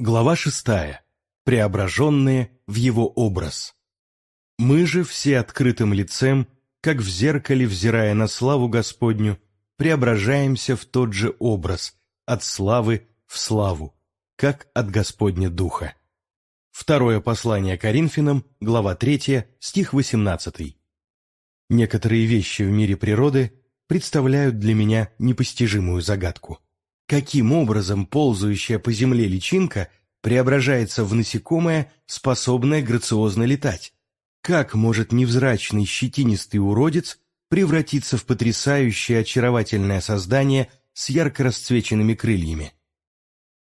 Глава шестая. Преображенные в его образ. Мы же все открытым лицем, как в зеркале взирая на славу Господню, преображаемся в тот же образ, от славы в славу, как от Господня Духа. Второе послание Коринфянам, глава 3, стих 18. Некоторые вещи в мире природы представляют для меня непостижимую загадку. Каким образом ползающая по земле личинка преображается в насекомое, способное грациозно летать? Как может невзрачный щетинистый уродец превратиться в потрясающее очаровательное создание с ярко расцвеченными крыльями?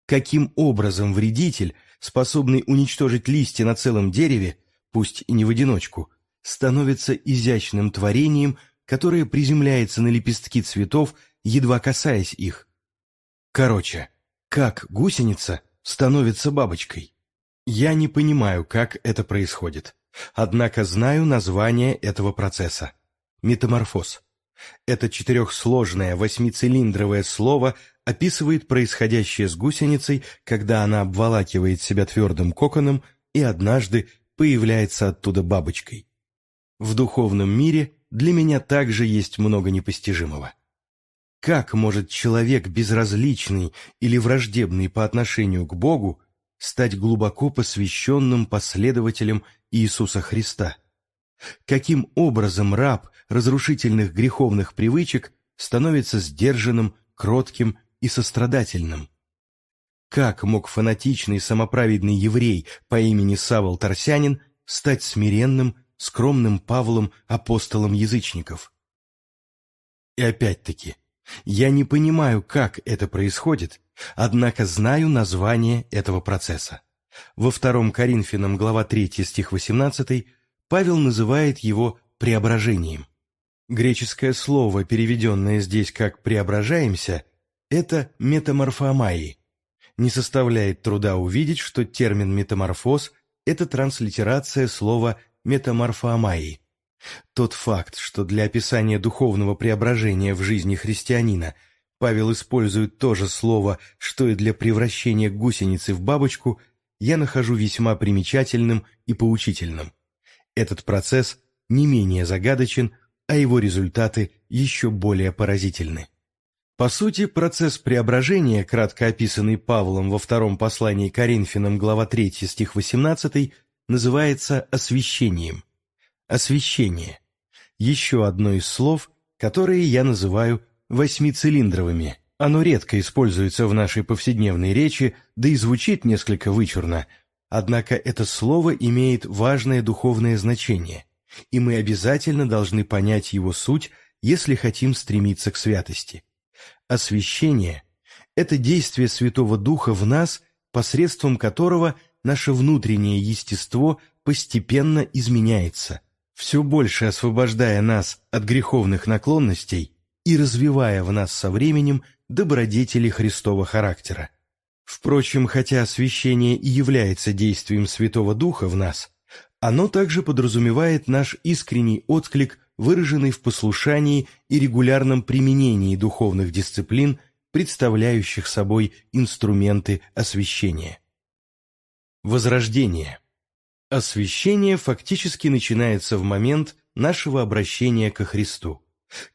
Каким образом вредитель, способный уничтожить листья на целом дереве, пусть и не в одиночку, становится изящным творением, которое приземляется на лепестки цветов, едва касаясь их? Короче, как гусеница становится бабочкой? Я не понимаю, как это происходит. Однако знаю название этого процесса. Метаморфоз. Это четырехсложное восьмицилиндровое слово описывает происходящее с гусеницей, когда она обволакивает себя твердым коконом и однажды появляется оттуда бабочкой. В духовном мире для меня также есть много непостижимого. Как может человек безразличный или враждебный по отношению к Богу стать глубоко посвященным последователем Иисуса Христа? Каким образом раб разрушительных греховных привычек становится сдержанным, кротким и сострадательным? Как мог фанатичный самоправедный еврей по имени Савол Тарсянин стать смиренным, скромным Павлом, апостолом язычников? И опять-таки, я не понимаю, как это происходит, однако знаю название этого процесса. Во втором Коринфянам, глава 3, стих 18, Павел называет его преображением. Греческое слово, переведенное здесь как «преображаемся», это метаморфомаи. Не составляет труда увидеть, что термин «метаморфоз» – это транслитерация слова «метаморфомаи», тот факт, что для описания духовного преображения в жизни христианина Павел использует то же слово, что и для превращения гусеницы в бабочку, я нахожу весьма примечательным и поучительным. Этот процесс не менее загадочен, а его результаты еще более поразительны. По сути, процесс преображения, кратко описанный Павлом во втором послании Коринфянам, глава 3, стих 18, называется освящением – Освещение. Еще одно из слов, которые я называю восьмицилиндровыми. Оно редко используется в нашей повседневной речи, да и звучит несколько вычурно. Однако это слово имеет важное духовное значение, и мы обязательно должны понять его суть, если хотим стремиться к святости. Освящение – это действие Святого Духа в нас, посредством которого наше внутреннее естество постепенно изменяется, все больше освобождая нас от греховных наклонностей и развивая в нас со временем добродетели Христова характера. Впрочем, хотя освящение и является действием Святого Духа в нас, оно также подразумевает наш искренний отклик, выраженный в послушании и регулярном применении духовных дисциплин, представляющих собой инструменты освящения. Возрождение – Освящение фактически начинается в момент нашего обращения ко Христу,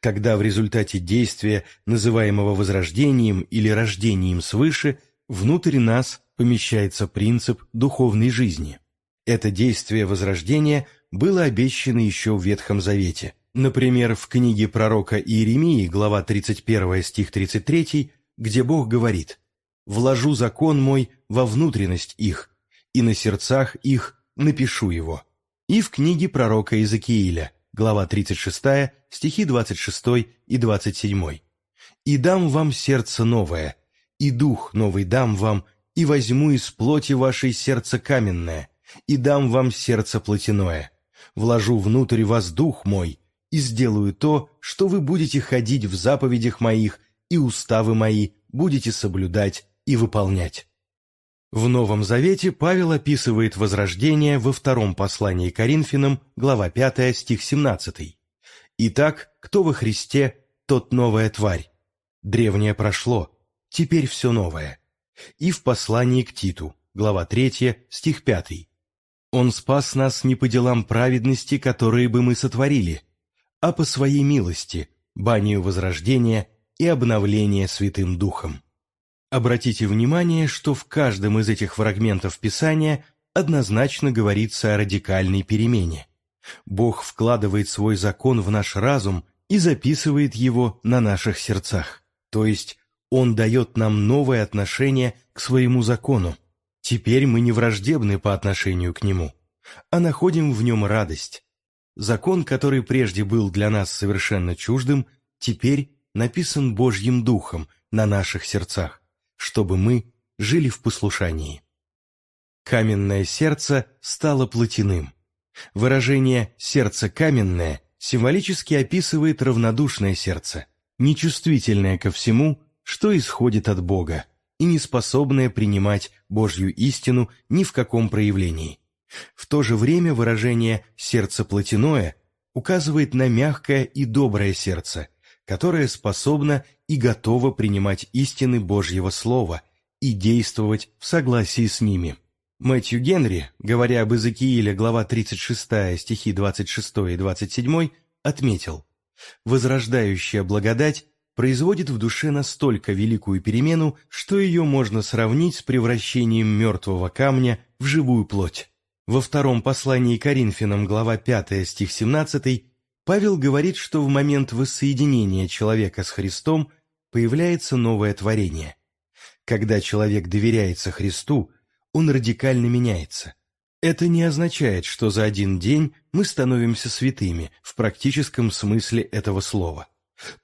когда в результате действия, называемого возрождением или рождением свыше, внутрь нас помещается принцип духовной жизни. Это действие возрождения было обещано еще в Ветхом Завете. Например, в книге пророка Иеремии, глава 31, стих 33, где Бог говорит «Вложу закон мой во внутренность их, и на сердцах их напишу его. И в книге пророка Иезекииля, глава 36, стихи 26 и 27. «И дам вам сердце новое, и дух новый дам вам, и возьму из плоти вашей сердце каменное, и дам вам сердце плотяное. Вложу внутрь вас дух мой, и сделаю то, что вы будете ходить в заповедях моих, и уставы мои будете соблюдать и выполнять». В Новом Завете Павел описывает возрождение во втором послании Коринфянам, глава 5, стих 17. «Итак, кто во Христе, тот новая тварь. Древнее прошло, теперь все новое». И в послании к Титу, глава 3, стих 5. Он спас нас не по делам праведности, которые бы мы сотворили, а по своей милости, банию возрождения и обновления Святым Духом. Обратите внимание, что в каждом из этих фрагментов Писания однозначно говорится о радикальной перемене. Бог вкладывает свой закон в наш разум и записывает его на наших сердцах, то есть Он дает нам новое отношение к своему закону. Теперь мы не враждебны по отношению к Нему, а находим в нем радость. Закон, который прежде был для нас совершенно чуждым, теперь написан Божьим Духом на наших сердцах, чтобы мы жили в послушании. Каменное сердце стало плотяным. Выражение «сердце каменное» символически описывает равнодушное сердце, нечувствительное ко всему, что исходит от Бога, и не способное принимать Божью истину ни в каком проявлении. В то же время выражение «сердце плотяное» указывает на мягкое и доброе сердце, которое способно и готово принимать истины Божьего Слова и действовать в согласии с ними. Мэтью Генри, говоря об Иезекииле, глава 36, стихи 26 и 27, отметил, «Возрождающая благодать производит в душе настолько великую перемену, что ее можно сравнить с превращением мертвого камня в живую плоть». Во втором послании Коринфянам, глава 5, стих 17, Павел говорит, что в момент воссоединения человека с Христом появляется новое творение. Когда человек доверяется Христу, он радикально меняется. Это не означает, что за один день мы становимся святыми в практическом смысле этого слова.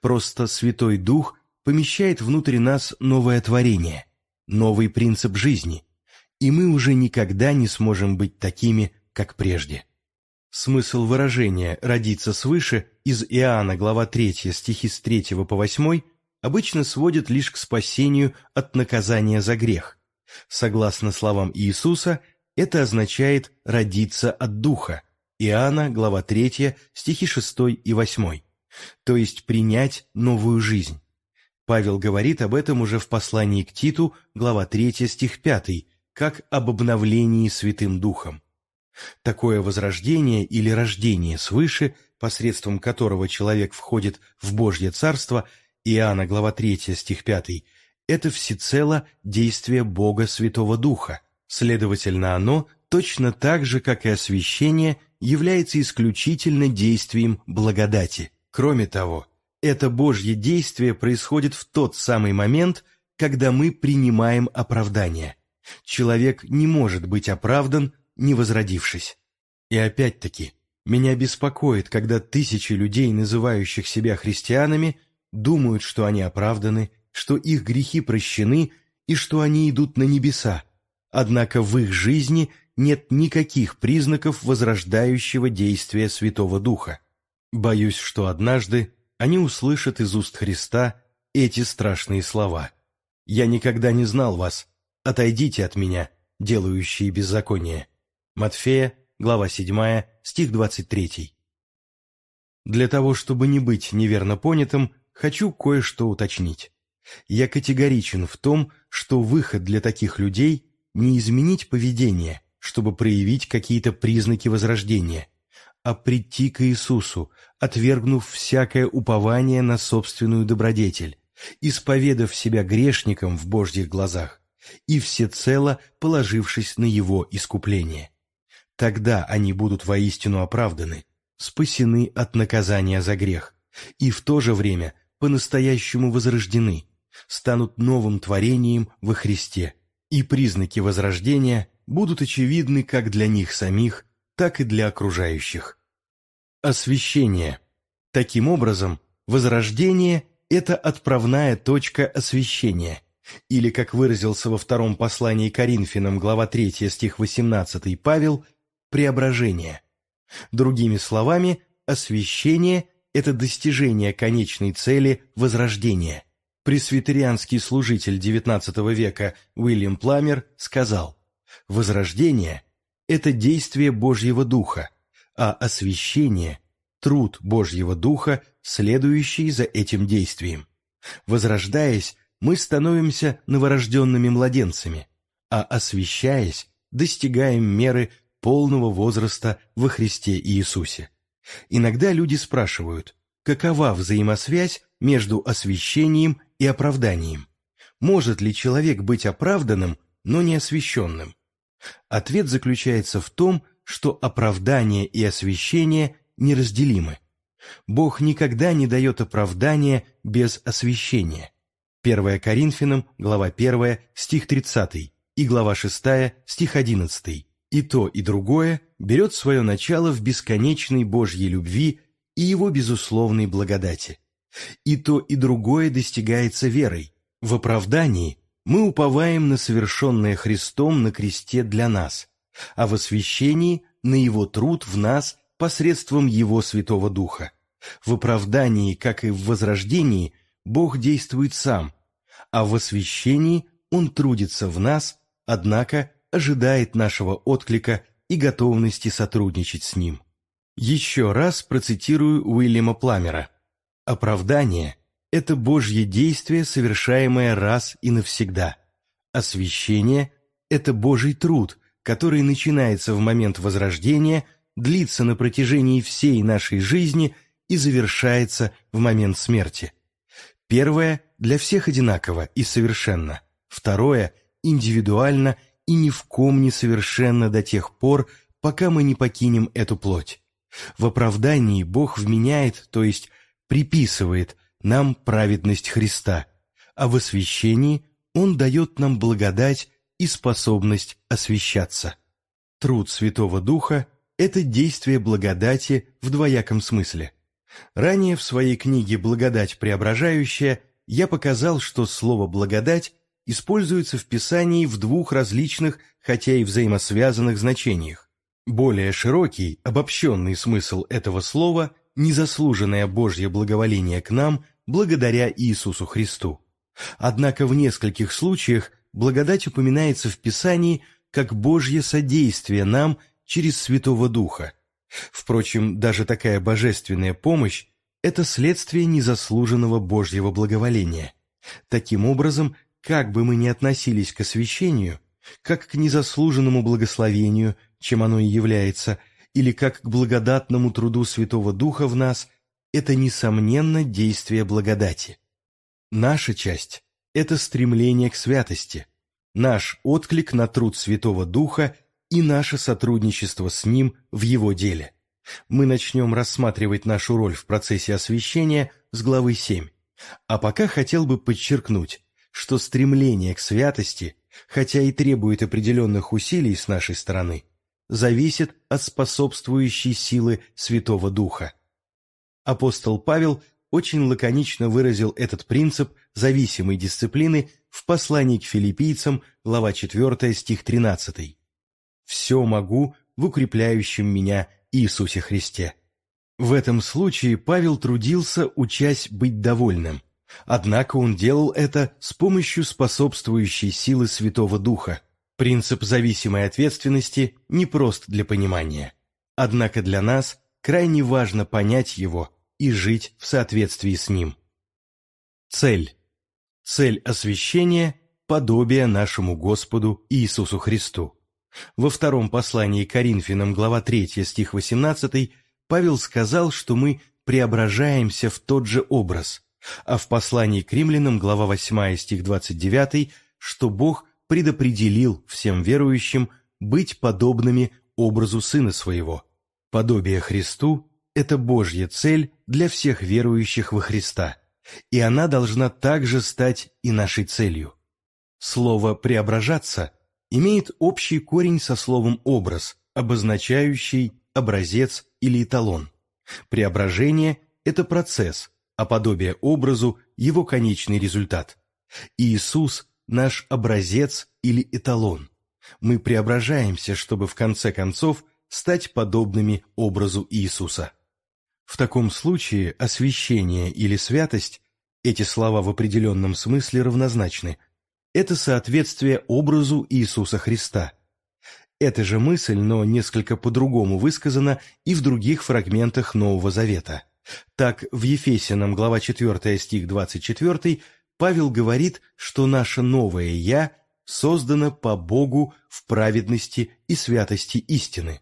Просто Святой Дух помещает внутрь нас новое творение, новый принцип жизни, и мы уже никогда не сможем быть такими, как прежде. Смысл выражения «родиться свыше» из Иоанна, глава 3, стихи с 3 по 8, обычно сводит лишь к спасению от наказания за грех, Согласно словам Иисуса, это означает «родиться от Духа». Иоанна, глава 3, стихи 6 и 8. То есть принять новую жизнь. Павел говорит об этом уже в послании к Титу, глава 3, стих 5, как об обновлении Святым Духом. Такое возрождение или рождение свыше, посредством которого человек входит в Божье Царство, Иоанна, глава 3, стих 5, это всецело действие Бога Святого Духа. Следовательно, оно, точно так же, как и освящение, является исключительно действием благодати. Кроме того, это Божье действие происходит в тот самый момент, когда мы принимаем оправдание. Человек не может быть оправдан, не возродившись. И опять-таки, меня беспокоит, когда тысячи людей, называющих себя христианами, думают, что они оправданы что их грехи прощены и что они идут на небеса, однако в их жизни нет никаких признаков возрождающего действия Святого Духа. Боюсь, что однажды они услышат из уст Христа эти страшные слова. «Я никогда не знал вас. Отойдите от меня, делающие беззаконие». Матфея, глава 7, стих 23. Для того, чтобы не быть неверно понятым, хочу кое-что уточнить. Я категоричен в том, что выход для таких людей – не изменить поведение, чтобы проявить какие-то признаки возрождения, а прийти к Иисусу, отвергнув всякое упование на собственную добродетель, исповедав себя грешником в Божьих глазах и всецело положившись на Его искупление. Тогда они будут воистину оправданы, спасены от наказания за грех и в то же время по-настоящему возрождены – станут новым творением во Христе, и признаки возрождения будут очевидны как для них самих, так и для окружающих. Освящение. Таким образом, возрождение – это отправная точка освящения, или, как выразился во втором послании Коринфянам, глава 3, стих 18, Павел, преображение. Другими словами, освящение – это достижение конечной цели возрождения пресвитерианский служитель XIX века Уильям Пламер сказал, «Возрождение – это действие Божьего Духа, а освящение – труд Божьего Духа, следующий за этим действием. Возрождаясь, мы становимся новорожденными младенцами, а освящаясь, достигаем меры полного возраста во Христе Иисусе. Иногда люди спрашивают, какова взаимосвязь между освящением и оправданием? Может ли человек быть оправданным, но не освященным? Ответ заключается в том, что оправдание и освящение неразделимы. Бог никогда не дает оправдания без освящения. 1 Коринфянам, глава 1, стих 30, и глава 6, стих 11. И то, и другое берет свое начало в бесконечной Божьей любви и его безусловной благодати. И то, и другое достигается верой. В оправдании мы уповаем на совершенное Христом на кресте для нас, а в освящении – на Его труд в нас посредством Его Святого Духа. В оправдании, как и в возрождении, Бог действует сам, а в освящении Он трудится в нас, однако ожидает нашего отклика и готовности сотрудничать с Ним. Еще раз процитирую Уильяма Пламера. «Оправдание – это Божье действие, совершаемое раз и навсегда. Освящение – это Божий труд, который начинается в момент возрождения, длится на протяжении всей нашей жизни – и завершается в момент смерти. Первое для всех одинаково и совершенно. Второе индивидуально и ни в ком не совершенно до тех пор, пока мы не покинем эту плоть. В оправдании Бог вменяет, то есть приписывает нам праведность Христа, а в освящении Он дает нам благодать и способность освящаться. Труд Святого Духа – это действие благодати в двояком смысле. Ранее в своей книге «Благодать преображающая» я показал, что слово «благодать» используется в Писании в двух различных, хотя и взаимосвязанных значениях. Более широкий, обобщенный смысл этого слова – незаслуженное Божье благоволение к нам благодаря Иисусу Христу. Однако в нескольких случаях благодать упоминается в Писании как Божье содействие нам через Святого Духа, Впрочем, даже такая божественная помощь – это следствие незаслуженного Божьего благоволения. Таким образом, как бы мы ни относились к освящению, как к незаслуженному благословению, чем оно и является, или как к благодатному труду Святого Духа в нас, это, несомненно, действие благодати. Наша часть – это стремление к святости, наш отклик на труд Святого Духа – и наше сотрудничество с ним в его деле. Мы начнем рассматривать нашу роль в процессе освящения с главы 7. А пока хотел бы подчеркнуть, что стремление к святости, хотя и требует определенных усилий с нашей стороны, зависит от способствующей силы Святого Духа. Апостол Павел очень лаконично выразил этот принцип зависимой дисциплины в послании к филиппийцам, глава 4, стих 13 все могу в укрепляющем меня Иисусе Христе. В этом случае Павел трудился, учась быть довольным. Однако он делал это с помощью способствующей силы Святого Духа. Принцип зависимой ответственности непрост для понимания. Однако для нас крайне важно понять его и жить в соответствии с ним. Цель. Цель освящения – подобие нашему Господу Иисусу Христу. Во втором послании Коринфянам, глава 3, стих 18, Павел сказал, что мы преображаемся в тот же образ, а в послании к римлянам, глава 8, стих 29, что Бог предопределил всем верующим быть подобными образу Сына Своего. Подобие Христу – это Божья цель для всех верующих во Христа, и она должна также стать и нашей целью. Слово «преображаться» имеет общий корень со словом «образ», обозначающий образец или эталон. Преображение – это процесс, а подобие образу – его конечный результат. Иисус – наш образец или эталон. Мы преображаемся, чтобы в конце концов стать подобными образу Иисуса. В таком случае освящение или святость – эти слова в определенном смысле равнозначны – это соответствие образу Иисуса Христа. Эта же мысль, но несколько по-другому высказана и в других фрагментах Нового Завета. Так, в Ефесянам, глава 4, стих 24, Павел говорит, что наше новое «я» создано по Богу в праведности и святости истины.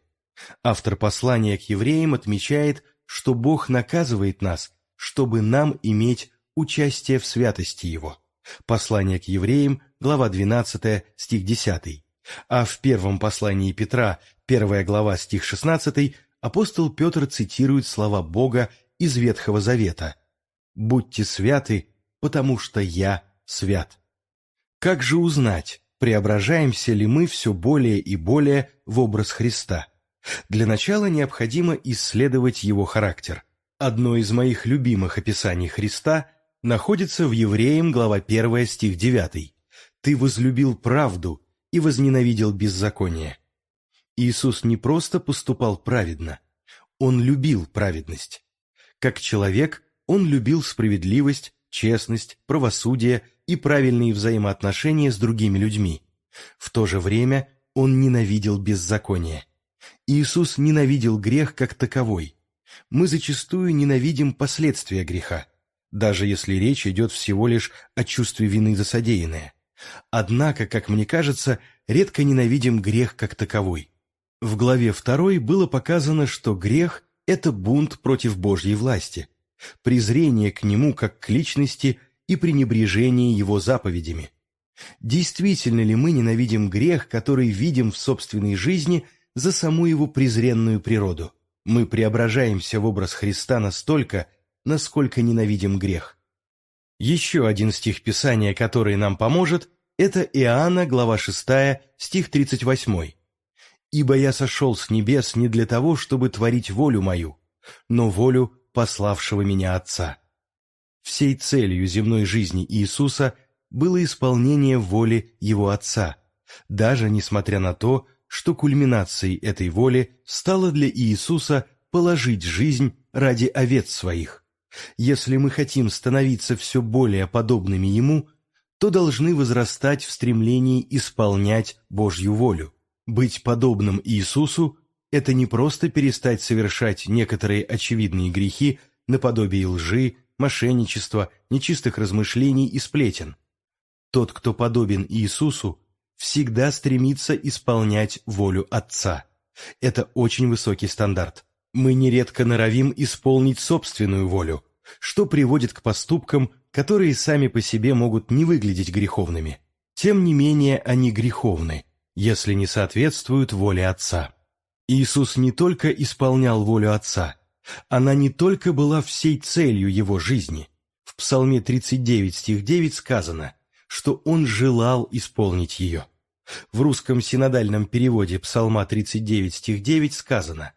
Автор послания к евреям отмечает, что Бог наказывает нас, чтобы нам иметь участие в святости Его. Послание к евреям, глава 12, стих 10. А в первом послании Петра, первая глава, стих 16, апостол Петр цитирует слова Бога из Ветхого Завета «Будьте святы, потому что я свят». Как же узнать, преображаемся ли мы все более и более в образ Христа? Для начала необходимо исследовать его характер. Одно из моих любимых описаний Христа находится в Евреям, глава 1, стих 9. «Ты возлюбил правду и возненавидел беззаконие». Иисус не просто поступал праведно, Он любил праведность. Как человек, Он любил справедливость, честность, правосудие и правильные взаимоотношения с другими людьми. В то же время Он ненавидел беззаконие. Иисус ненавидел грех как таковой. Мы зачастую ненавидим последствия греха, даже если речь идет всего лишь о чувстве вины за содеянное. Однако, как мне кажется, редко ненавидим грех как таковой. В главе 2 было показано, что грех – это бунт против Божьей власти, презрение к нему как к личности и пренебрежение его заповедями. Действительно ли мы ненавидим грех, который видим в собственной жизни за саму его презренную природу? Мы преображаемся в образ Христа настолько, насколько ненавидим грех. Еще один стих Писания, который нам поможет, это Иоанна, глава 6, стих 38. «Ибо я сошел с небес не для того, чтобы творить волю мою, но волю пославшего меня Отца». Всей целью земной жизни Иисуса было исполнение воли Его Отца, даже несмотря на то, что кульминацией этой воли стало для Иисуса положить жизнь ради овец своих. Если мы хотим становиться все более подобными Ему, то должны возрастать в стремлении исполнять Божью волю. Быть подобным Иисусу – это не просто перестать совершать некоторые очевидные грехи наподобие лжи, мошенничества, нечистых размышлений и сплетен. Тот, кто подобен Иисусу, всегда стремится исполнять волю Отца. Это очень высокий стандарт. Мы нередко норовим исполнить собственную волю, что приводит к поступкам, которые сами по себе могут не выглядеть греховными. Тем не менее, они греховны, если не соответствуют воле Отца. Иисус не только исполнял волю Отца, она не только была всей целью его жизни. В Псалме 39, стих 9 сказано, что он желал исполнить ее. В русском синодальном переводе Псалма 39, стих 9 сказано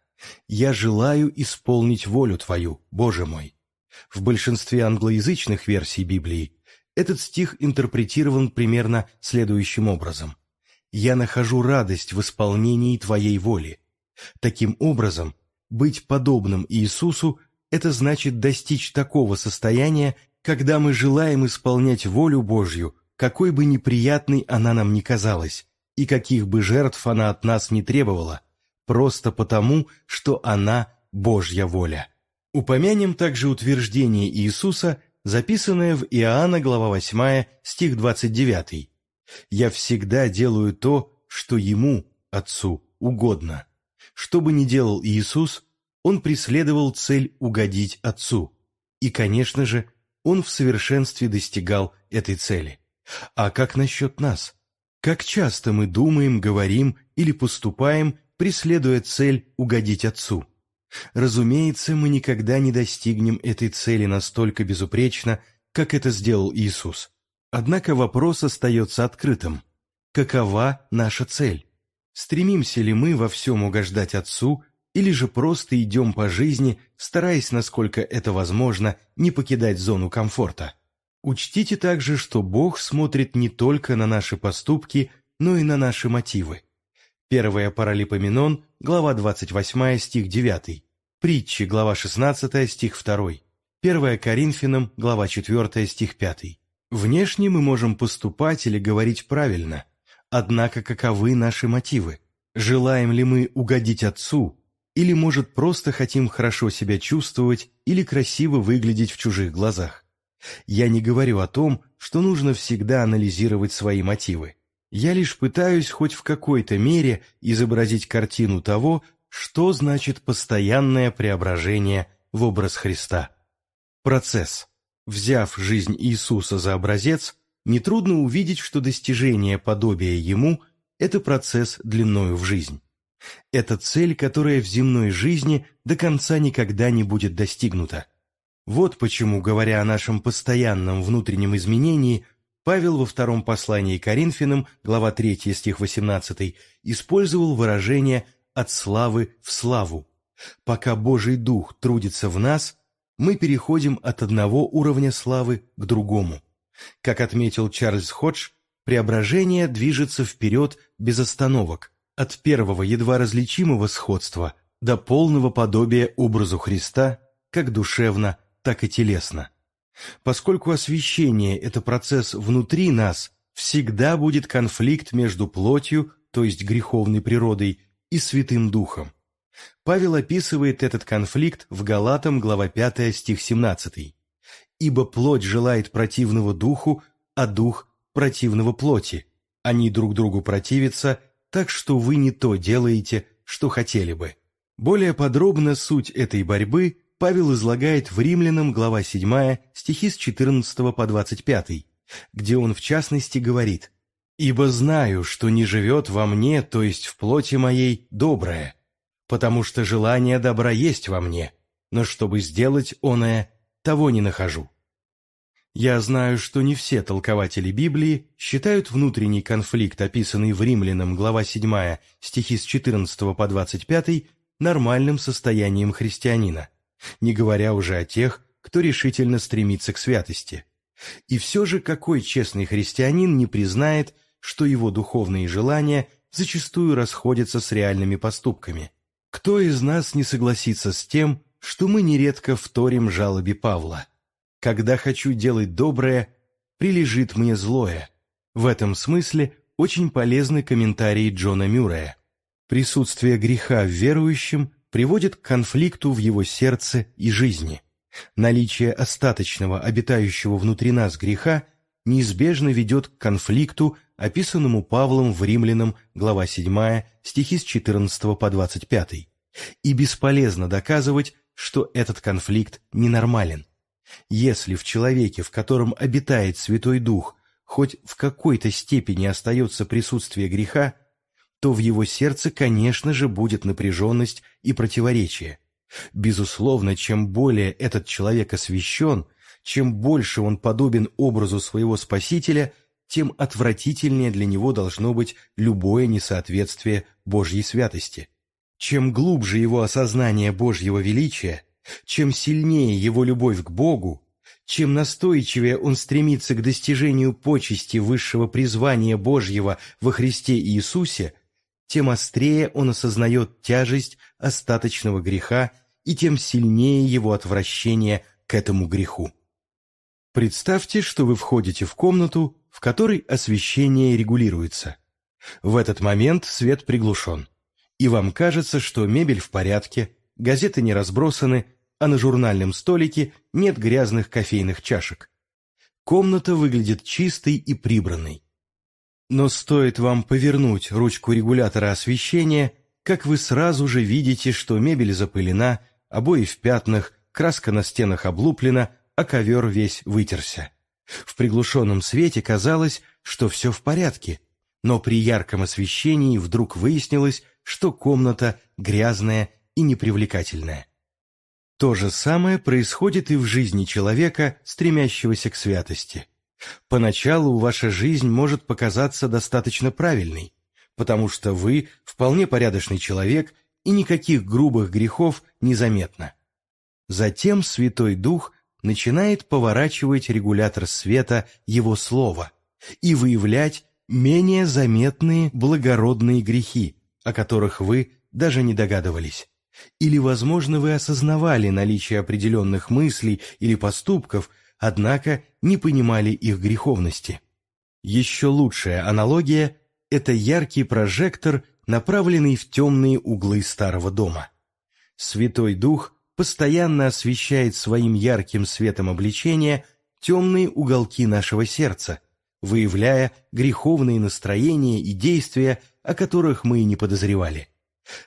«Я желаю исполнить волю Твою, Боже мой». В большинстве англоязычных версий Библии этот стих интерпретирован примерно следующим образом. «Я нахожу радость в исполнении Твоей воли». Таким образом, быть подобным Иисусу – это значит достичь такого состояния, когда мы желаем исполнять волю Божью, какой бы неприятной она нам ни казалась, и каких бы жертв она от нас не требовала, просто потому, что она Божья воля. Упомянем также утверждение Иисуса, записанное в Иоанна, глава 8, стих 29. «Я всегда делаю то, что Ему, Отцу, угодно». Что бы ни делал Иисус, Он преследовал цель угодить Отцу. И, конечно же, Он в совершенстве достигал этой цели. А как насчет нас? Как часто мы думаем, говорим или поступаем, преследуя цель угодить Отцу? Разумеется, мы никогда не достигнем этой цели настолько безупречно, как это сделал Иисус. Однако вопрос остается открытым. Какова наша цель? Стремимся ли мы во всем угождать Отцу, или же просто идем по жизни, стараясь, насколько это возможно, не покидать зону комфорта? Учтите также, что Бог смотрит не только на наши поступки, но и на наши мотивы. Первая Паралипоменон, глава 28, стих 9. Притчи, глава 16, стих 2. Первая Коринфянам, глава 4, стих 5. Внешне мы можем поступать или говорить правильно – Однако каковы наши мотивы? Желаем ли мы угодить Отцу, или, может, просто хотим хорошо себя чувствовать или красиво выглядеть в чужих глазах? Я не говорю о том, что нужно всегда анализировать свои мотивы. Я лишь пытаюсь хоть в какой-то мере изобразить картину того, что значит постоянное преображение в образ Христа. Процесс. Взяв жизнь Иисуса за образец, нетрудно увидеть, что достижение подобия Ему – это процесс длиною в жизнь. Это цель, которая в земной жизни до конца никогда не будет достигнута. Вот почему, говоря о нашем постоянном внутреннем изменении, Павел во втором послании Коринфянам, глава 3, стих 18, использовал выражение «от славы в славу». Пока Божий Дух трудится в нас, мы переходим от одного уровня славы к другому. Как отметил Чарльз Ходж, преображение движется вперед без остановок, от первого едва различимого сходства до полного подобия образу Христа, как душевно, так и телесно. Поскольку освящение – это процесс внутри нас, всегда будет конфликт между плотью, то есть греховной природой, и Святым Духом. Павел описывает этот конфликт в Галатам, глава 5, стих 17. «Ибо плоть желает противного духу, а дух – противного плоти. Они друг другу противятся, так что вы не то делаете, что хотели бы». Более подробно суть этой борьбы Павел излагает в Римлянам, глава 7, стихи с 14 по 25, где он в частности говорит «Ибо знаю, что не живет во мне, то есть в плоти моей, доброе, потому что желание добра есть во мне, но чтобы сделать оное, того не нахожу. Я знаю, что не все толкователи Библии считают внутренний конфликт, описанный в Римлянам, глава 7, стихи с 14 по 25, нормальным состоянием христианина, не говоря уже о тех, кто решительно стремится к святости. И все же какой честный христианин не признает, что его духовные желания зачастую расходятся с реальными поступками – кто из нас не согласится с тем, что мы нередко вторим жалобе Павла? «Когда хочу делать доброе, прилежит мне злое». В этом смысле очень полезны комментарии Джона Мюррея. Присутствие греха в верующем приводит к конфликту в его сердце и жизни. Наличие остаточного, обитающего внутри нас греха неизбежно ведет к конфликту описанному Павлом в Римлянам, глава 7, стихи с 14 по 25. И бесполезно доказывать, что этот конфликт ненормален. Если в человеке, в котором обитает Святой Дух, хоть в какой-то степени остается присутствие греха, то в его сердце, конечно же, будет напряженность и противоречие. Безусловно, чем более этот человек освящен, чем больше он подобен образу своего Спасителя – тем отвратительнее для него должно быть любое несоответствие Божьей святости. Чем глубже его осознание Божьего величия, чем сильнее его любовь к Богу, чем настойчивее он стремится к достижению почести высшего призвания Божьего во Христе Иисусе, тем острее он осознает тяжесть остаточного греха и тем сильнее его отвращение к этому греху. Представьте, что вы входите в комнату, в которой освещение регулируется. В этот момент свет приглушен, и вам кажется, что мебель в порядке, газеты не разбросаны, а на журнальном столике нет грязных кофейных чашек. Комната выглядит чистой и прибранной. Но стоит вам повернуть ручку регулятора освещения, как вы сразу же видите, что мебель запылена, обои в пятнах, краска на стенах облуплена, а ковер весь вытерся. В приглушенном свете казалось, что все в порядке, но при ярком освещении вдруг выяснилось, что комната грязная и непривлекательная. То же самое происходит и в жизни человека, стремящегося к святости. Поначалу ваша жизнь может показаться достаточно правильной, потому что вы вполне порядочный человек и никаких грубых грехов незаметно. Затем Святой Дух начинает поворачивать регулятор света его слова и выявлять менее заметные благородные грехи, о которых вы даже не догадывались. Или, возможно, вы осознавали наличие определенных мыслей или поступков, однако не понимали их греховности. Еще лучшая аналогия – это яркий прожектор, направленный в темные углы старого дома. Святой Дух постоянно освещает своим ярким светом обличения темные уголки нашего сердца, выявляя греховные настроения и действия, о которых мы и не подозревали.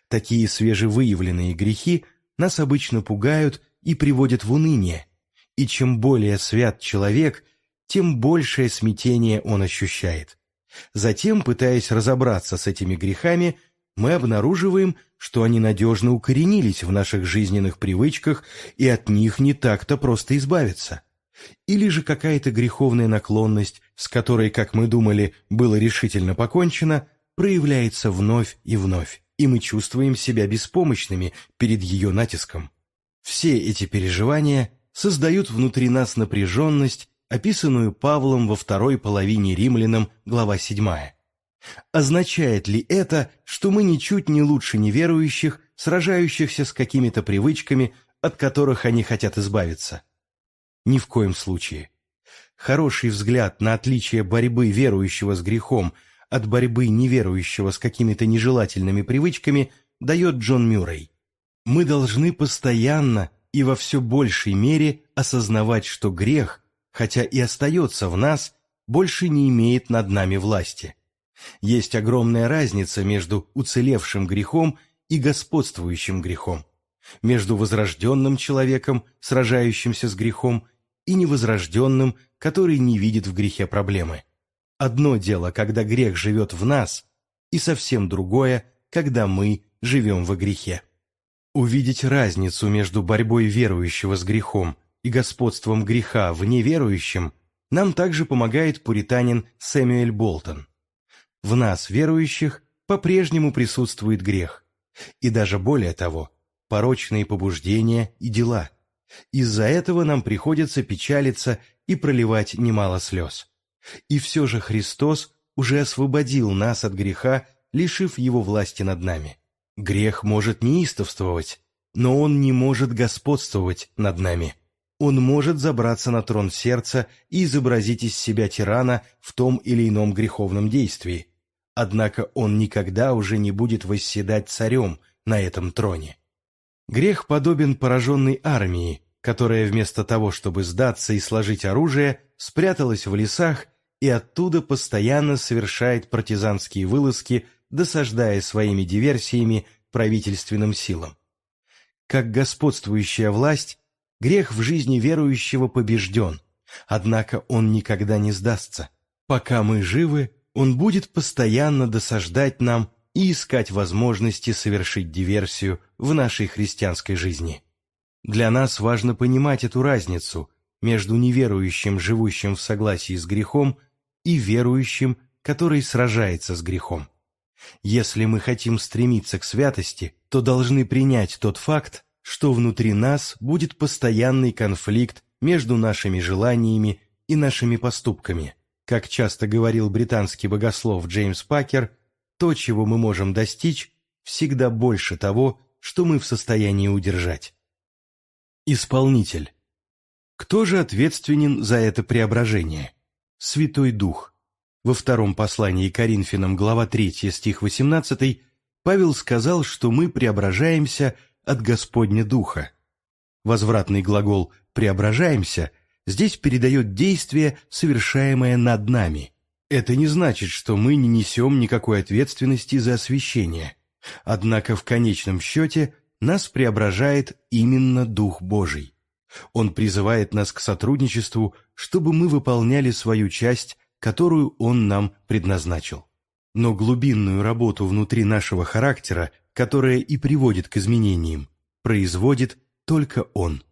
Такие свежевыявленные грехи нас обычно пугают и приводят в уныние, и чем более свят человек, тем большее смятение он ощущает. Затем, пытаясь разобраться с этими грехами, мы обнаруживаем, что они надежно укоренились в наших жизненных привычках, и от них не так-то просто избавиться. Или же какая-то греховная наклонность, с которой, как мы думали, было решительно покончено, проявляется вновь и вновь, и мы чувствуем себя беспомощными перед ее натиском. Все эти переживания создают внутри нас напряженность, описанную Павлом во второй половине Римлянам, глава 7. Означает ли это, что мы ничуть не лучше неверующих, сражающихся с какими-то привычками, от которых они хотят избавиться? Ни в коем случае. Хороший взгляд на отличие борьбы верующего с грехом от борьбы неверующего с какими-то нежелательными привычками дает Джон Мюррей. Мы должны постоянно и во все большей мере осознавать, что грех, хотя и остается в нас, больше не имеет над нами власти. Есть огромная разница между уцелевшим грехом и господствующим грехом, между возрожденным человеком, сражающимся с грехом, и невозрожденным, который не видит в грехе проблемы. Одно дело, когда грех живет в нас, и совсем другое, когда мы живем во грехе. Увидеть разницу между борьбой верующего с грехом и господством греха в неверующем нам также помогает пуританин Сэмюэль Болтон. В нас, верующих, по-прежнему присутствует грех, и даже более того, порочные побуждения и дела. Из-за этого нам приходится печалиться и проливать немало слез. И все же Христос уже освободил нас от греха, лишив его власти над нами. Грех может неистовствовать, но он не может господствовать над нами. Он может забраться на трон сердца и изобразить из себя тирана в том или ином греховном действии. Однако он никогда уже не будет восседать царем на этом троне. Грех подобен пораженной армии, которая вместо того, чтобы сдаться и сложить оружие, спряталась в лесах и оттуда постоянно совершает партизанские вылазки досаждая своими диверсиями правительственным силам. Как господствующая власть, грех в жизни верующего побежден, однако он никогда не сдастся. Пока мы живы, он будет постоянно досаждать нам и искать возможности совершить диверсию в нашей христианской жизни. Для нас важно понимать эту разницу между неверующим, живущим в согласии с грехом, и верующим, который сражается с грехом. Если мы хотим стремиться к святости, то должны принять тот факт, что внутри нас будет постоянный конфликт между нашими желаниями и нашими поступками. Как часто говорил британский богослов Джеймс Пакер, то, чего мы можем достичь, всегда больше того, что мы в состоянии удержать. Исполнитель. Кто же ответственен за это преображение? Святой Дух. Во втором послании Коринфянам, глава 3, стих 18, Павел сказал, что мы преображаемся от Господня Духа. Возвратный глагол «преображаемся» здесь передает действие, совершаемое над нами. Это не значит, что мы не несем никакой ответственности за освящение. Однако в конечном счете нас преображает именно Дух Божий. Он призывает нас к сотрудничеству, чтобы мы выполняли свою часть которую Он нам предназначил. Но глубинную работу внутри нашего характера, которая и приводит к изменениям, производит только Он.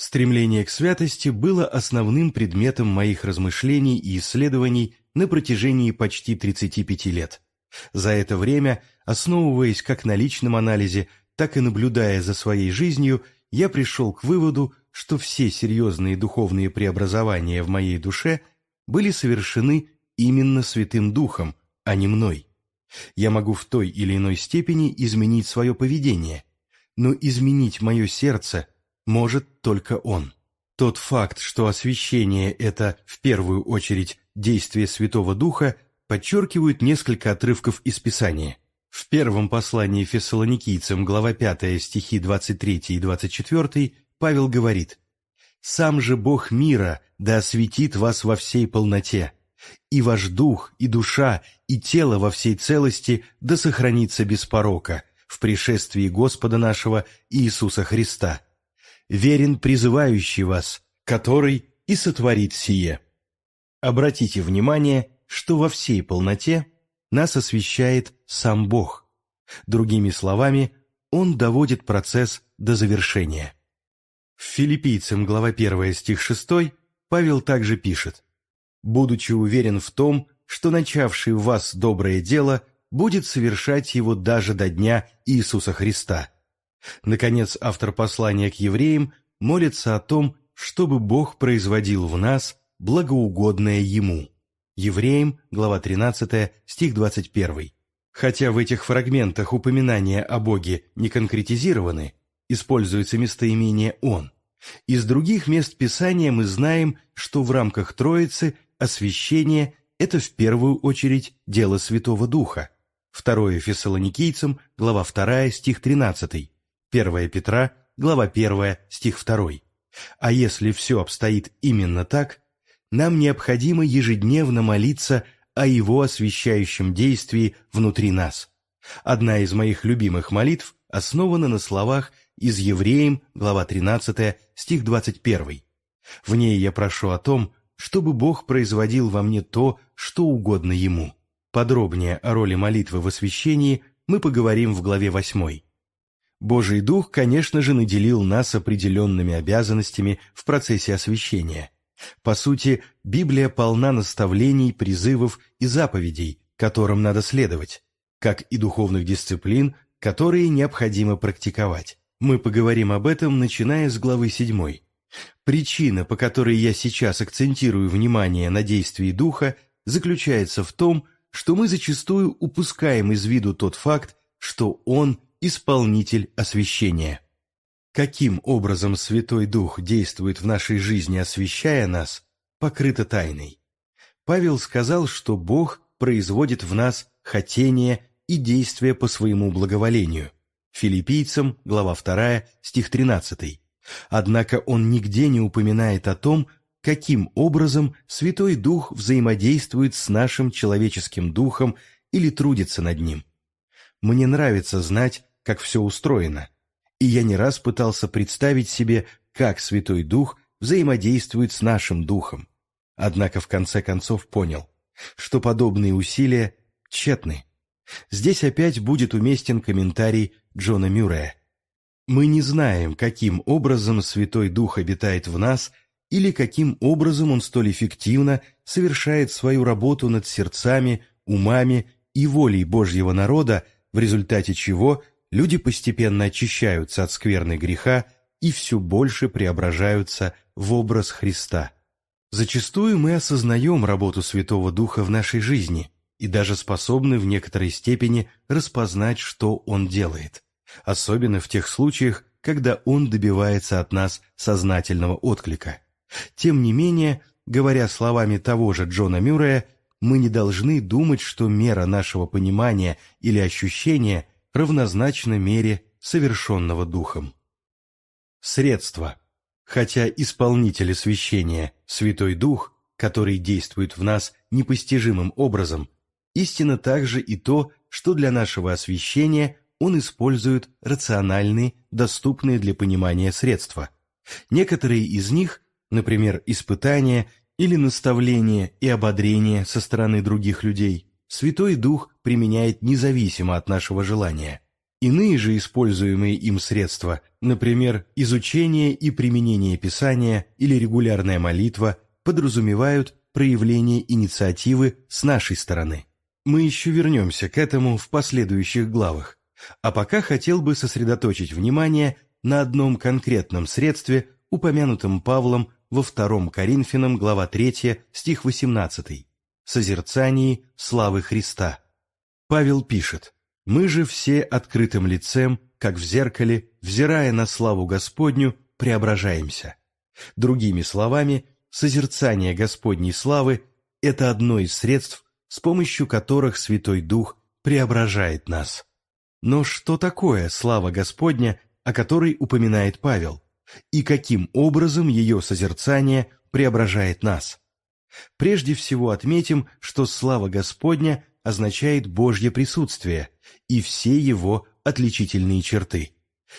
Стремление к святости было основным предметом моих размышлений и исследований на протяжении почти 35 лет. За это время, основываясь как на личном анализе, так и наблюдая за своей жизнью, я пришел к выводу, что все серьезные духовные преобразования в моей душе были совершены именно Святым Духом, а не мной. Я могу в той или иной степени изменить свое поведение, но изменить мое сердце может только Он. Тот факт, что освящение – это, в первую очередь, действие Святого Духа, подчеркивают несколько отрывков из Писания. В первом послании фессалоникийцам, глава 5, стихи 23 и 24, Павел говорит «Сам же Бог мира да осветит вас во всей полноте, И ваш дух, и душа, и тело во всей целости да сохранится без порока в пришествии Господа нашего Иисуса Христа. Верен призывающий вас, который и сотворит сие. Обратите внимание, что во всей полноте нас освещает сам Бог. Другими словами, Он доводит процесс до завершения. В Филиппийцам, глава 1, стих 6, Павел также пишет «Будучи уверен в том, что начавший в вас доброе дело будет совершать его даже до дня Иисуса Христа». Наконец, автор послания к евреям молится о том, чтобы Бог производил в нас благоугодное Ему. Евреям, глава 13, стих 21. Хотя в этих фрагментах упоминания о Боге не конкретизированы, используется местоимение «Он». Из других мест Писания мы знаем, что в рамках Троицы освящение – это в первую очередь дело Святого Духа. Второе Фессалоникийцам, глава 2, стих 13. 1 Петра, глава 1, стих 2. А если все обстоит именно так, нам необходимо ежедневно молиться о Его освящающем действии внутри нас. Одна из моих любимых молитв основана на словах из Евреям, глава 13, стих 21. В ней я прошу о том, чтобы Бог производил во мне то, что угодно Ему. Подробнее о роли молитвы в освящении мы поговорим в главе 8. Божий Дух, конечно же, наделил нас определенными обязанностями в процессе освящения. По сути, Библия полна наставлений, призывов и заповедей, которым надо следовать, как и духовных дисциплин, которые необходимо практиковать. Мы поговорим об этом, начиная с главы 7. Причина, по которой я сейчас акцентирую внимание на действии Духа, заключается в том, что мы зачастую упускаем из виду тот факт, что Он исполнитель освящения. Каким образом Святой Дух действует в нашей жизни, освящая нас, покрыто тайной. Павел сказал, что Бог производит в нас хотение и действия по своему благоволению. Филиппийцам, глава 2, стих 13. Однако он нигде не упоминает о том, каким образом Святой Дух взаимодействует с нашим человеческим духом или трудится над ним. Мне нравится знать, как все устроено, и я не раз пытался представить себе, как Святой Дух взаимодействует с нашим духом. Однако в конце концов понял, что подобные усилия тщетны. Здесь опять будет уместен комментарий Джона Мюррея. Мы не знаем, каким образом Святой Дух обитает в нас или каким образом он столь эффективно совершает свою работу над сердцами, умами и волей Божьего народа, в результате чего люди постепенно очищаются от скверны греха и все больше преображаются в образ Христа. Зачастую мы осознаем работу Святого Духа в нашей жизни и даже способны в некоторой степени распознать, что Он делает, особенно в тех случаях, когда Он добивается от нас сознательного отклика. Тем не менее, говоря словами того же Джона Мюррея, мы не должны думать, что мера нашего понимания или ощущения равнозначно мере совершенного духом. Средства. Хотя исполнитель освящения – Святой Дух, который действует в нас непостижимым образом, истинно также и то, что для нашего освящения он использует рациональные, доступные для понимания средства. Некоторые из них, например, испытания или наставления и ободрения со стороны других людей, Святой Дух применяет независимо от нашего желания. Иные же используемые им средства, например, изучение и применение Писания или регулярная молитва, подразумевают проявление инициативы с нашей стороны. Мы еще вернемся к этому в последующих главах, а пока хотел бы сосредоточить внимание на одном конкретном средстве, упомянутом Павлом во 2 Коринфянам, глава 3, стих 18 созерцании славы Христа. Павел пишет, «Мы же все открытым лицем, как в зеркале, взирая на славу Господню, преображаемся». Другими словами, созерцание Господней славы – это одно из средств, с помощью которых Святой Дух преображает нас. Но что такое слава Господня, о которой упоминает Павел, и каким образом ее созерцание преображает нас? Прежде всего отметим, что слава Господня означает Божье присутствие и все его отличительные черты.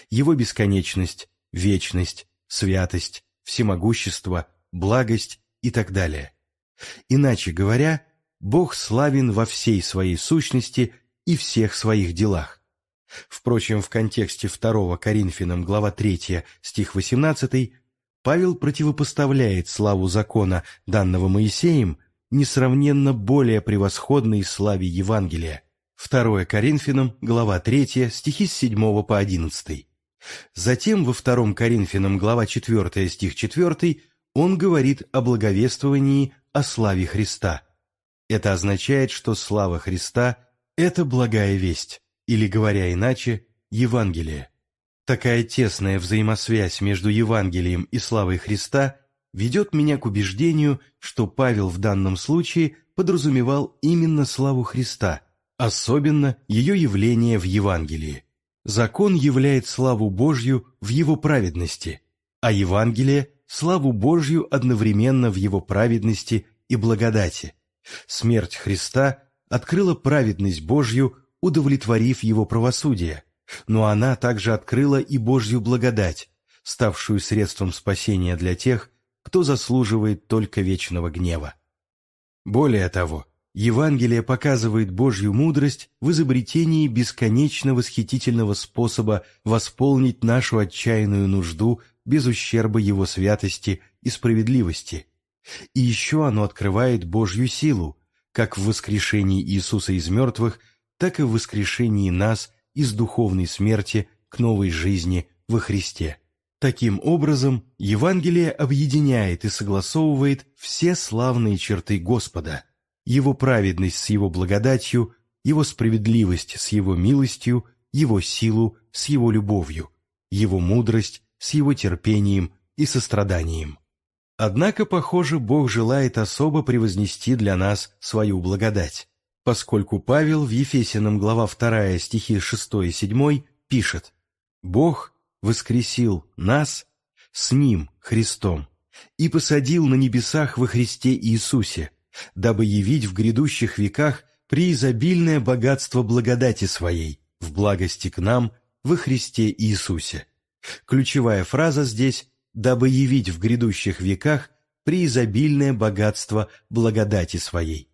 Его бесконечность, вечность, святость, всемогущество, благость и так далее. Иначе говоря, Бог славен во всей своей сущности и всех своих делах. Впрочем, в контексте 2 Коринфянам, глава 3, стих 18, Павел противопоставляет славу закона, данного Моисеем, несравненно более превосходной славе Евангелия. 2 Коринфянам, глава 3, стихи с 7 по 11. Затем во 2 Коринфянам, глава 4, стих 4, он говорит о благовествовании о славе Христа. Это означает, что слава Христа – это благая весть, или, говоря иначе, Евангелие. Такая тесная взаимосвязь между Евангелием и славой Христа ведет меня к убеждению, что Павел в данном случае подразумевал именно славу Христа, особенно ее явление в Евангелии. Закон являет славу Божью в его праведности, а Евангелие – славу Божью одновременно в его праведности и благодати. Смерть Христа открыла праведность Божью, удовлетворив его правосудие, но она также открыла и Божью благодать, ставшую средством спасения для тех, кто заслуживает только вечного гнева. Более того, Евангелие показывает Божью мудрость в изобретении бесконечно восхитительного способа восполнить нашу отчаянную нужду без ущерба Его святости и справедливости. И еще оно открывает Божью силу, как в воскрешении Иисуса из мертвых, так и в воскрешении нас из духовной смерти к новой жизни во Христе. Таким образом, Евангелие объединяет и согласовывает все славные черты Господа, Его праведность с Его благодатью, Его справедливость с Его милостью, Его силу с Его любовью, Его мудрость с Его терпением и состраданием. Однако, похоже, Бог желает особо превознести для нас свою благодать, поскольку Павел в Ефесином глава 2 стихи 6 и 7 пишет «Бог воскресил нас с Ним, Христом, и посадил на небесах во Христе Иисусе, дабы явить в грядущих веках преизобильное богатство благодати Своей в благости к нам во Христе Иисусе. Ключевая фраза здесь «дабы явить в грядущих веках преизобильное богатство благодати Своей».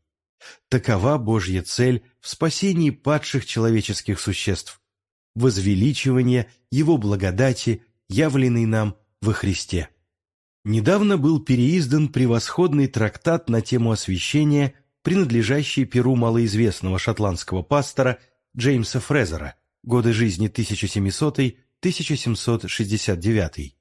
Такова Божья цель в спасении падших человеческих существ, возвеличивание Его благодати, явленной нам во Христе. Недавно был переиздан превосходный трактат на тему освящения, принадлежащий перу малоизвестного шотландского пастора Джеймса Фрезера, годы жизни 1700-1769.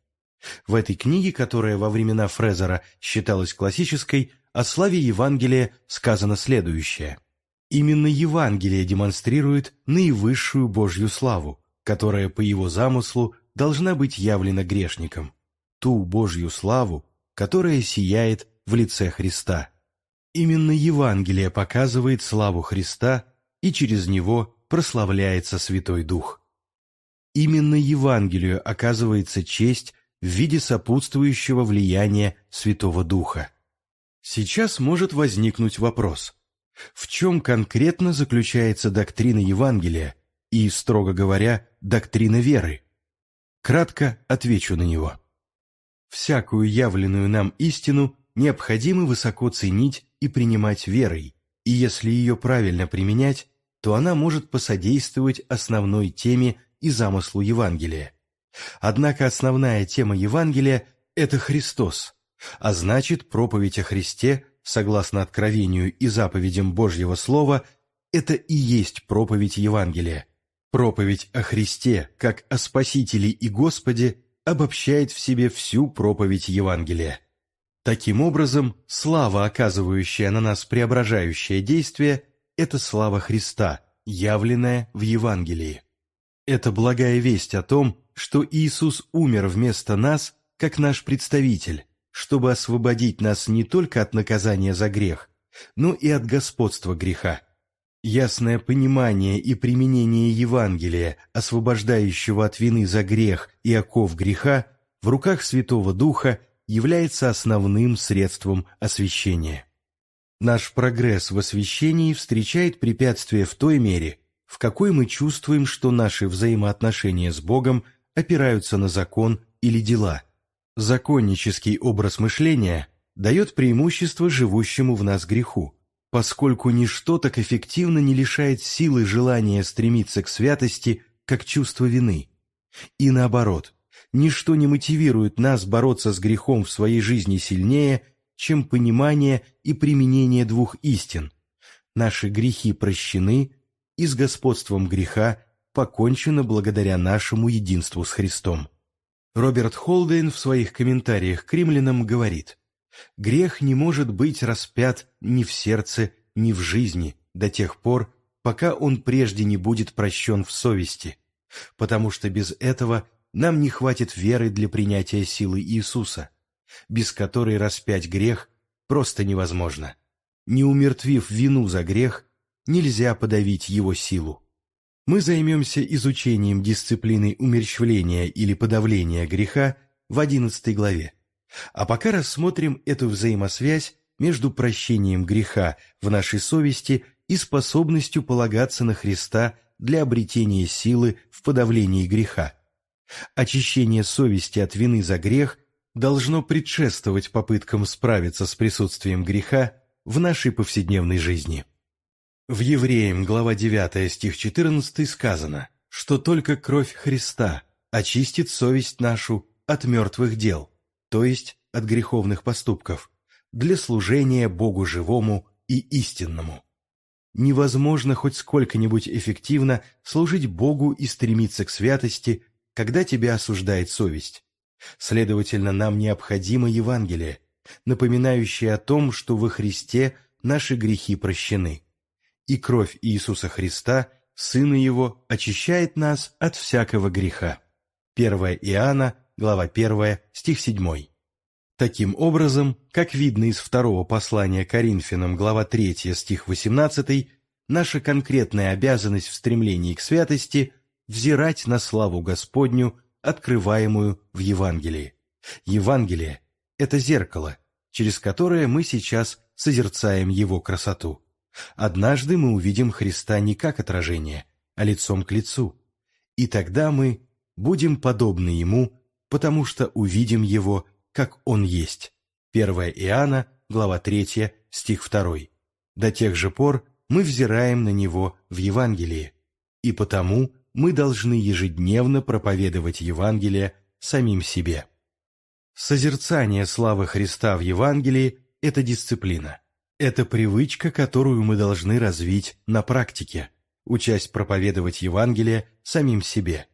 В этой книге, которая во времена Фрезера считалась классической, о славе Евангелия сказано следующее – Именно Евангелие демонстрирует наивысшую Божью славу, которая по его замыслу должна быть явлена грешникам, ту Божью славу, которая сияет в лице Христа. Именно Евангелие показывает славу Христа, и через него прославляется Святой Дух. Именно Евангелию оказывается честь в виде сопутствующего влияния Святого Духа. Сейчас может возникнуть вопрос – в чем конкретно заключается доктрина Евангелия и, строго говоря, доктрина веры? Кратко отвечу на него. Всякую явленную нам истину необходимо высоко ценить и принимать верой, и если ее правильно применять, то она может посодействовать основной теме и замыслу Евангелия. Однако основная тема Евангелия – это Христос, а значит, проповедь о Христе согласно откровению и заповедям Божьего Слова, это и есть проповедь Евангелия. Проповедь о Христе, как о Спасителе и Господе, обобщает в себе всю проповедь Евангелия. Таким образом, слава, оказывающая на нас преображающее действие, это слава Христа, явленная в Евангелии. Это благая весть о том, что Иисус умер вместо нас, как наш представитель, чтобы освободить нас не только от наказания за грех, но и от господства греха. Ясное понимание и применение Евангелия, освобождающего от вины за грех и оков греха, в руках Святого Духа является основным средством освящения. Наш прогресс в освящении встречает препятствия в той мере, в какой мы чувствуем, что наши взаимоотношения с Богом опираются на закон или дела. Законнический образ мышления дает преимущество живущему в нас греху, поскольку ничто так эффективно не лишает силы желания стремиться к святости, как чувство вины. И наоборот, ничто не мотивирует нас бороться с грехом в своей жизни сильнее, чем понимание и применение двух истин. Наши грехи прощены, и с господством греха покончено благодаря нашему единству с Христом. Роберт Холдейн в своих комментариях к римлянам говорит, «Грех не может быть распят ни в сердце, ни в жизни до тех пор, пока он прежде не будет прощен в совести, потому что без этого нам не хватит веры для принятия силы Иисуса, без которой распять грех просто невозможно. Не умертвив вину за грех, нельзя подавить его силу. Мы займемся изучением дисциплины умерщвления или подавления греха в одиннадцатой главе. А пока рассмотрим эту взаимосвязь между прощением греха в нашей совести и способностью полагаться на Христа для обретения силы в подавлении греха. Очищение совести от вины за грех должно предшествовать попыткам справиться с присутствием греха в нашей повседневной жизни. В Евреям, глава 9, стих 14 сказано, что только кровь Христа очистит совесть нашу от мертвых дел, то есть от греховных поступков, для служения Богу живому и истинному. Невозможно хоть сколько-нибудь эффективно служить Богу и стремиться к святости, когда тебя осуждает совесть. Следовательно, нам необходимо Евангелие, напоминающее о том, что во Христе наши грехи прощены. И кровь Иисуса Христа, Сына Его, очищает нас от всякого греха. 1 Иоанна, глава 1, стих 7. Таким образом, как видно из второго послания Коринфянам, глава 3, стих 18, наша конкретная обязанность в стремлении к святости – взирать на славу Господню открываемую в Евангелии. Евангелие – это зеркало, через которое мы сейчас созерцаем Его красоту. Однажды мы увидим Христа не как отражение, а лицом к лицу. И тогда мы будем подобны Ему, потому что увидим Его, как Он есть. 1 Иоанна, глава 3, стих 2. До тех же пор мы взираем на Него в Евангелии, и потому мы должны ежедневно проповедовать Евангелие самим себе. Созерцание славы Христа в Евангелии – это дисциплина. Это привычка, которую мы должны развить на практике, учась проповедовать Евангелие самим себе.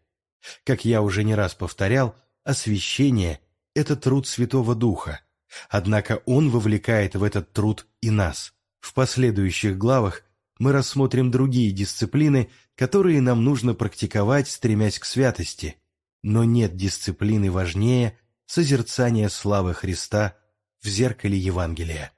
Как я уже не раз повторял, освящение – это труд Святого Духа, однако Он вовлекает в этот труд и нас. В последующих главах мы рассмотрим другие дисциплины, которые нам нужно практиковать, стремясь к святости, но нет дисциплины важнее созерцания славы Христа в зеркале Евангелия.